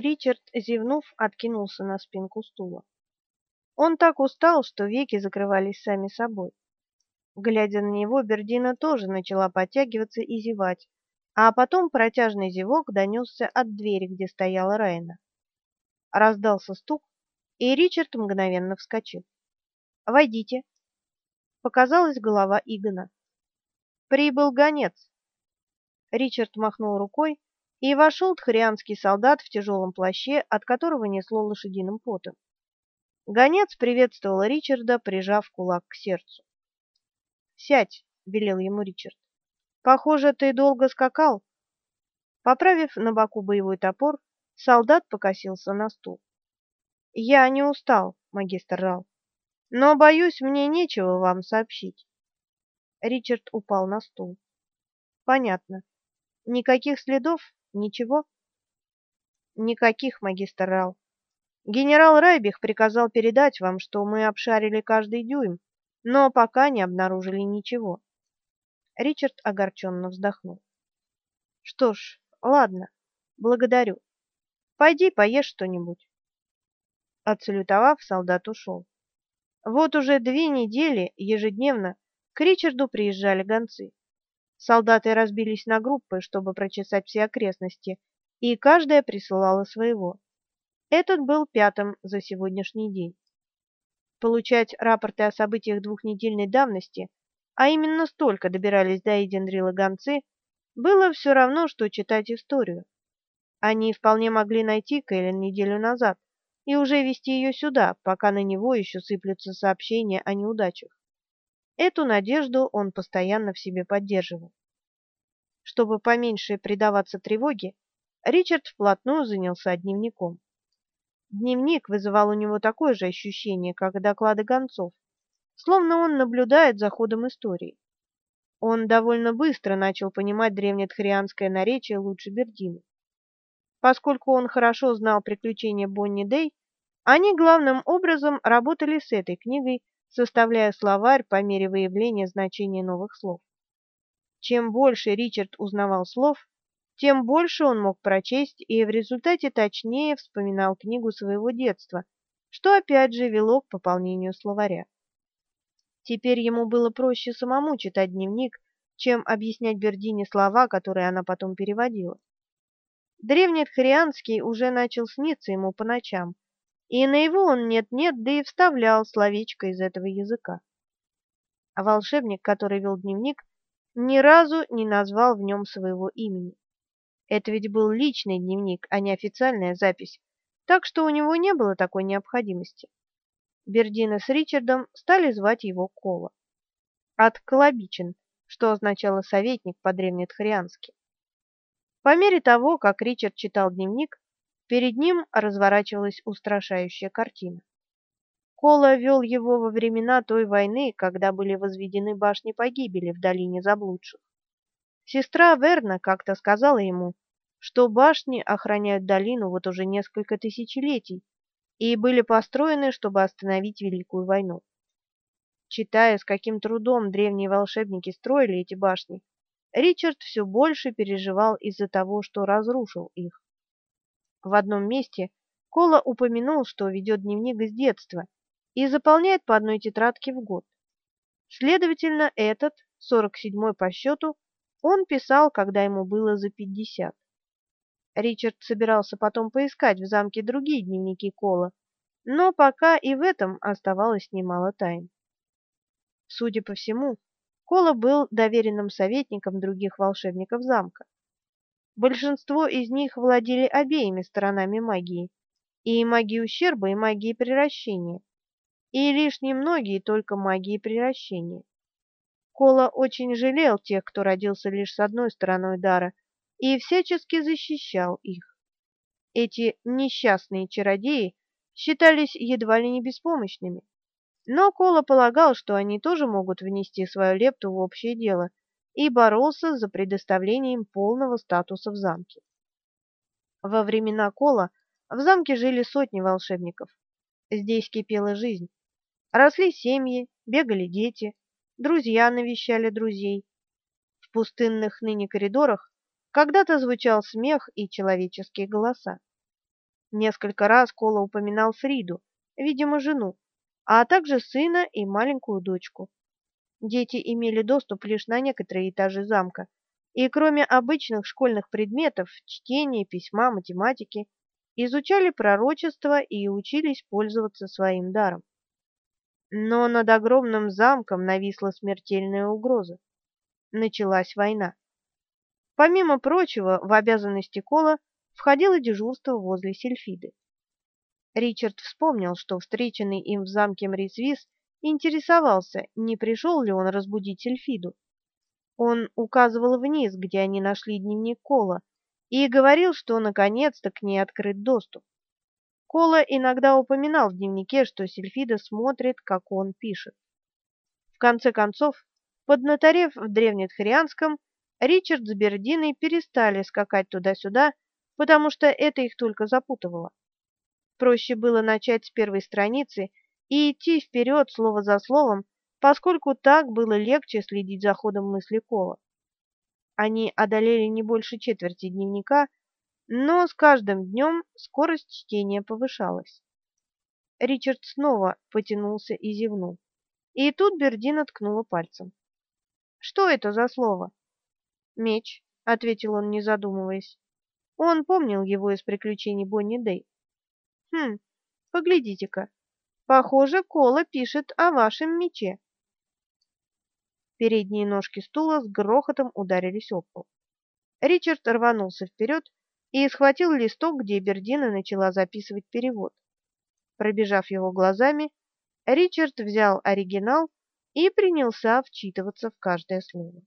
Ричард, зевнув, откинулся на спинку стула. Он так устал, что веки закрывались сами собой. Глядя на него, Бердина тоже начала подтягиваться и зевать, а потом протяжный зевок донесся от двери, где стояла Райна. Раздался стук, и Ричард мгновенно вскочил. «Войдите!» Показалась голова Игона. «Прибыл гонец!» Ричард махнул рукой, и вошел тхарианский солдат в тяжелом плаще, от которого несло лошадиным потом. Гонец приветствовал Ричарда, прижав кулак к сердцу. «Сядь», — велел ему Ричард. «Похоже, ты долго скакал». Поправив на боку боевой топор, солдат покосился на стул. «Я не устал, магистр Рал, но, боюсь, мне нечего вам сообщить». Ричард упал на стул. «Понятно. Никаких следов? Ничего?» «Никаких, магистр Рал. Генерал Райбих приказал передать вам, что мы обшарили каждый дюйм, но пока не обнаружили ничего. Ричард огорченно вздохнул. Что ж, ладно, благодарю. Пойди поешь что-нибудь. Отсалютовав, солдат ушел. Вот уже две недели ежедневно к Ричарду приезжали гонцы. Солдаты разбились на группы, чтобы прочесать все окрестности, и каждая присылала своего. Этот был пятым за сегодняшний день. Получать рапорты о событиях двухнедельной давности, а именно столько добирались до Эдендрила гонцы, было все равно, что читать историю. Они вполне могли найти Кэлен неделю назад и уже вести ее сюда, пока на него еще сыплются сообщения о неудачах. Эту надежду он постоянно в себе поддерживал. Чтобы поменьше предаваться тревоге, Ричард вплотную занялся дневником. Дневник вызывал у него такое же ощущение, как и доклады гонцов, словно он наблюдает за ходом истории. Он довольно быстро начал понимать древнетхарианское наречие лучше Бердины. Поскольку он хорошо знал приключения Бонни Дэй, они главным образом работали с этой книгой, составляя словарь по мере выявления значения новых слов. Чем больше Ричард узнавал слов, тем больше он мог прочесть и в результате точнее вспоминал книгу своего детства, что опять же вело к пополнению словаря. Теперь ему было проще самому читать дневник, чем объяснять Бердине слова, которые она потом переводила. Древний Тхарианский уже начал сниться ему по ночам, и на его он нет-нет, да и вставлял словечко из этого языка. А волшебник, который вел дневник, ни разу не назвал в нем своего имени. Это ведь был личный дневник, а не официальная запись, так что у него не было такой необходимости. Бердина с Ричардом стали звать его Кола. От Колобичин, что означало советник по-древнетхариански. По мере того, как Ричард читал дневник, перед ним разворачивалась устрашающая картина. Кола вел его во времена той войны, когда были возведены башни погибели в долине заблудших. Сестра Верна как-то сказала ему, что башни охраняют долину вот уже несколько тысячелетий и были построены, чтобы остановить Великую войну. Читая, с каким трудом древние волшебники строили эти башни, Ричард все больше переживал из-за того, что разрушил их. В одном месте Кола упомянул, что ведет дневник с детства и заполняет по одной тетрадке в год. Следовательно, этот, 47-й по счету, он писал, когда ему было за пятьдесят. Ричард собирался потом поискать в замке другие дневники Кола, но пока и в этом оставалось немало тайн. Судя по всему, Кола был доверенным советником других волшебников замка. Большинство из них владели обеими сторонами магии, и магией ущерба, и магией приращения, и лишь немногие только магией приращения. Кола очень жалел тех, кто родился лишь с одной стороной дара, и всячески защищал их. Эти несчастные чародеи считались едва ли не беспомощными, но Кола полагал, что они тоже могут внести свою лепту в общее дело, и боролся за предоставление им полного статуса в замке. Во времена Кола в замке жили сотни волшебников. Здесь кипела жизнь. Росли семьи, бегали дети, друзья навещали друзей. В пустынных ныне коридорах когда-то звучал смех и человеческие голоса. Несколько раз Кола упоминал Фриду, видимо, жену, а также сына и маленькую дочку. Дети имели доступ лишь на некоторые этажи замка, и кроме обычных школьных предметов чтения, письма, математики, изучали пророчества и учились пользоваться своим даром. Но над огромным замком нависла смертельная угроза. Началась война. Помимо прочего, в обязанности Кола входило дежурство возле Сильфиды. Ричард вспомнил, что встреченный им в замке Мрисвис интересовался, не пришел ли он разбудить Сильфиду. Он указывал вниз, где они нашли дневник Кола, и говорил, что наконец-то к ней открыт доступ. Кола иногда упоминал в дневнике, что Сильфида смотрит, как он пишет. В конце концов, поднаторев в древнетхарианском, Ричард с Бердиной перестали скакать туда-сюда, потому что это их только запутывало. Проще было начать с первой страницы и идти вперед слово за словом, поскольку так было легче следить за ходом мысли Кола. Они одолели не больше четверти дневника, но с каждым днем скорость чтения повышалась. Ричард снова потянулся и зевнул. И тут Бердина ткнула пальцем. «Что это за слово?» «Меч», — ответил он, не задумываясь. Он помнил его из приключений Бонни Дэй. «Хм, поглядите-ка. Похоже, Кола пишет о вашем мече». Передние ножки стула с грохотом ударились об пол. Ричард рванулся вперед и схватил листок, где Бердина начала записывать перевод. Пробежав его глазами, Ричард взял оригинал и принялся вчитываться в каждое слово.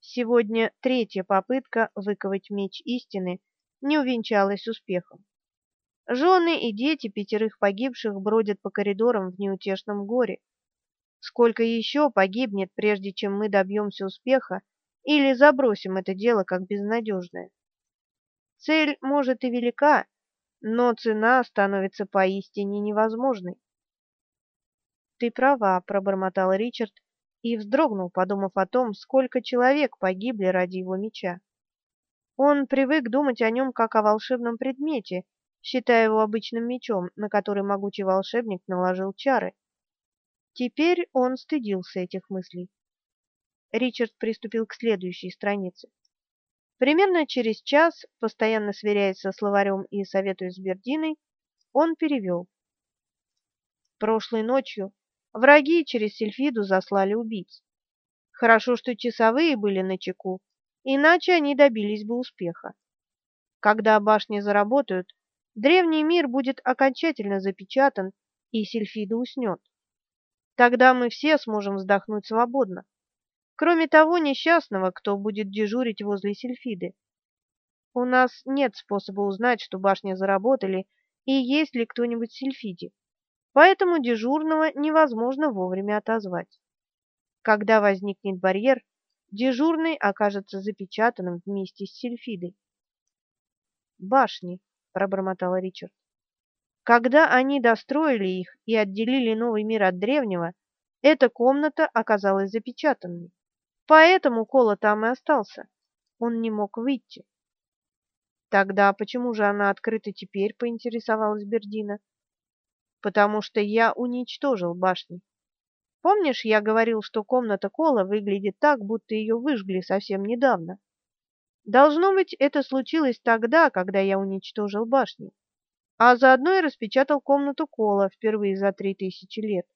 Сегодня третья попытка выковать меч истины не увенчалась успехом. Жены и дети пятерых погибших бродят по коридорам в неутешном горе. Сколько еще погибнет, прежде чем мы добьемся успеха или забросим это дело как безнадежное? Цель, может, и велика, но цена становится поистине невозможной. «Ты права», — пробормотал Ричард и вздрогнул, подумав о том, сколько человек погибли ради его меча. Он привык думать о нем как о волшебном предмете, считая его обычным мечом, на который могучий волшебник наложил чары. Теперь он стыдился этих мыслей. Ричард приступил к следующей странице. Примерно через час, постоянно сверяясь со словарем и советуясь с Бердиной, он перевел. Прошлой ночью враги через Сильфиду заслали убийц. Хорошо, что часовые были на чеку, иначе они добились бы успеха. Когда башни заработают, древний мир будет окончательно запечатан, и Сильфида уснет. Тогда мы все сможем вздохнуть свободно. Кроме того несчастного, кто будет дежурить возле Сильфиды. У нас нет способа узнать, что башни заработали и есть ли кто-нибудь в Сильфиде. Поэтому дежурного невозможно вовремя отозвать. Когда возникнет барьер, дежурный окажется запечатанным вместе с Сильфидой. «Башни», — пробормотал Ричард. Когда они достроили их и отделили новый мир от древнего, эта комната оказалась запечатанной. Поэтому Кола там и остался. Он не мог выйти. Тогда почему же она открыта теперь, поинтересовалась Бердина. Потому что я уничтожил башню. Помнишь, я говорил, что комната Кола выглядит так, будто ее выжгли совсем недавно? Должно быть, это случилось тогда, когда я уничтожил башню а заодно и распечатал комнату Кола впервые за три тысячи лет.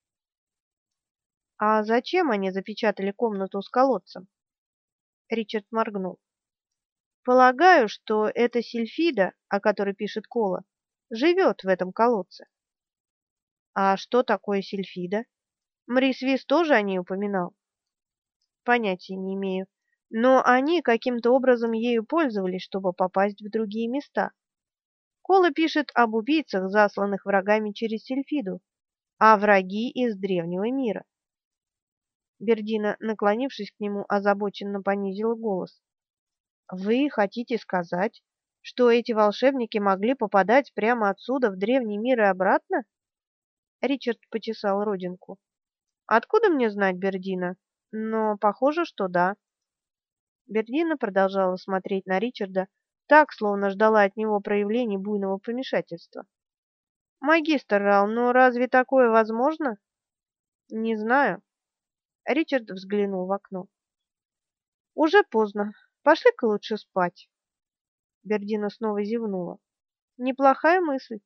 А зачем они запечатали комнату с колодцем? Ричард моргнул. Полагаю, что эта Сильфида, о которой пишет Кола, живет в этом колодце. А что такое Сильфида? Мрис Вис тоже о ней упоминал? Понятия не имею. Но они каким-то образом ею пользовались, чтобы попасть в другие места. Кола пишет об убийцах, засланных врагами через Сильфиду, а враги из древнего мира. Бердина, наклонившись к нему, озабоченно понизила голос. «Вы хотите сказать, что эти волшебники могли попадать прямо отсюда в древний мир и обратно?» Ричард почесал родинку. «Откуда мне знать, Бердина? Но похоже, что да». Бердина продолжала смотреть на Ричарда, так, словно ждала от него проявлений буйного помешательства. «Магистр Рал, но разве такое возможно?» «Не знаю». Ричард взглянул в окно. «Уже поздно. Пошли-ка лучше спать». Бердина снова зевнула. «Неплохая мысль».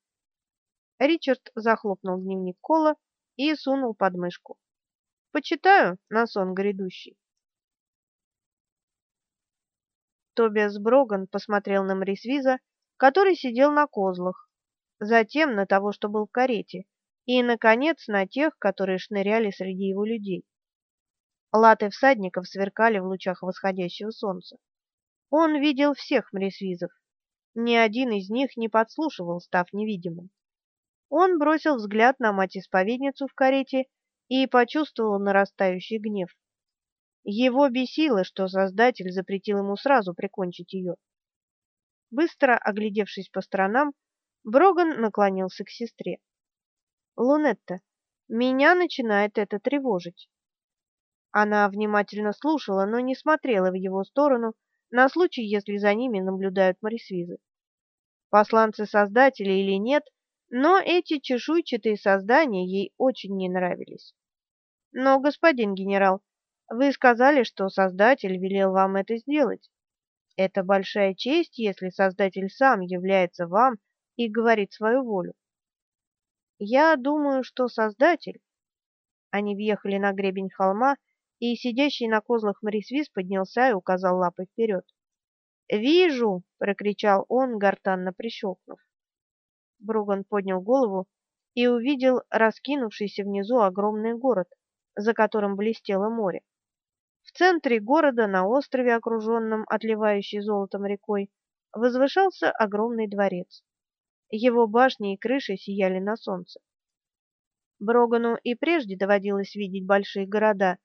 Ричард захлопнул дневник Кола и сунул под мышку. «Почитаю на сон грядущий». Тобиас Броган посмотрел на Мрисвиза, который сидел на козлах, затем на того, что был в карете, и, наконец, на тех, которые шныряли среди его людей. Латы всадников сверкали в лучах восходящего солнца. Он видел всех Мрисвизов. Ни один из них не подслушивал, став невидимым. Он бросил взгляд на мать-исповедницу в карете и почувствовал нарастающий гнев. Его бесило, что Создатель запретил ему сразу прикончить ее. Быстро оглядевшись по сторонам, Броган наклонился к сестре. «Лунетта, меня начинает это тревожить». Она внимательно слушала, но не смотрела в его сторону на случай, если за ними наблюдают морисвизы. Посланцы Создателя или нет, но эти чешуйчатые создания ей очень не нравились. «Но, господин генерал, вы сказали, что Создатель велел вам это сделать. Это большая честь, если Создатель сам является вам и говорит свою волю. Я думаю, что Создатель... Они въехали на гребень холма, и сидящий на козлах Морисвис поднялся и указал лапой вперед. «Вижу!» — прокричал он, гортанно прищелкнув. Бруган поднял голову и увидел раскинувшийся внизу огромный город, за которым блестело море. В центре города, на острове, окруженном отливающей золотом рекой, возвышался огромный дворец. Его башни и крыши сияли на солнце. Брогану и прежде доводилось видеть большие города,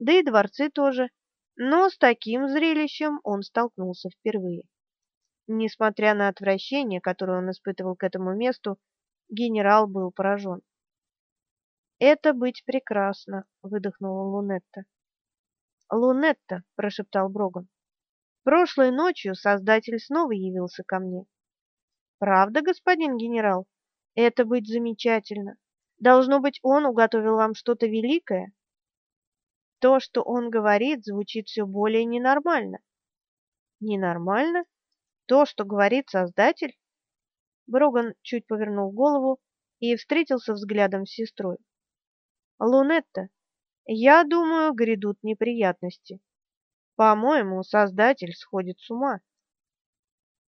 да и дворцы тоже, но с таким зрелищем он столкнулся впервые. Несмотря на отвращение, которое он испытывал к этому месту, генерал был поражен. «Это быть прекрасно», — выдохнула Лунетта. «Лунетта», — прошептал Броган. «Прошлой ночью Создатель снова явился ко мне. Правда, господин генерал? Это быть замечательно. Должно быть, он уготовил вам что-то великое. То, что он говорит, звучит все более ненормально. Ненормально? То, что говорит Создатель? Броган чуть повернул голову и встретился взглядом с сестрой. Лунетта, я думаю, грядут неприятности. По-моему, Создатель сходит с ума.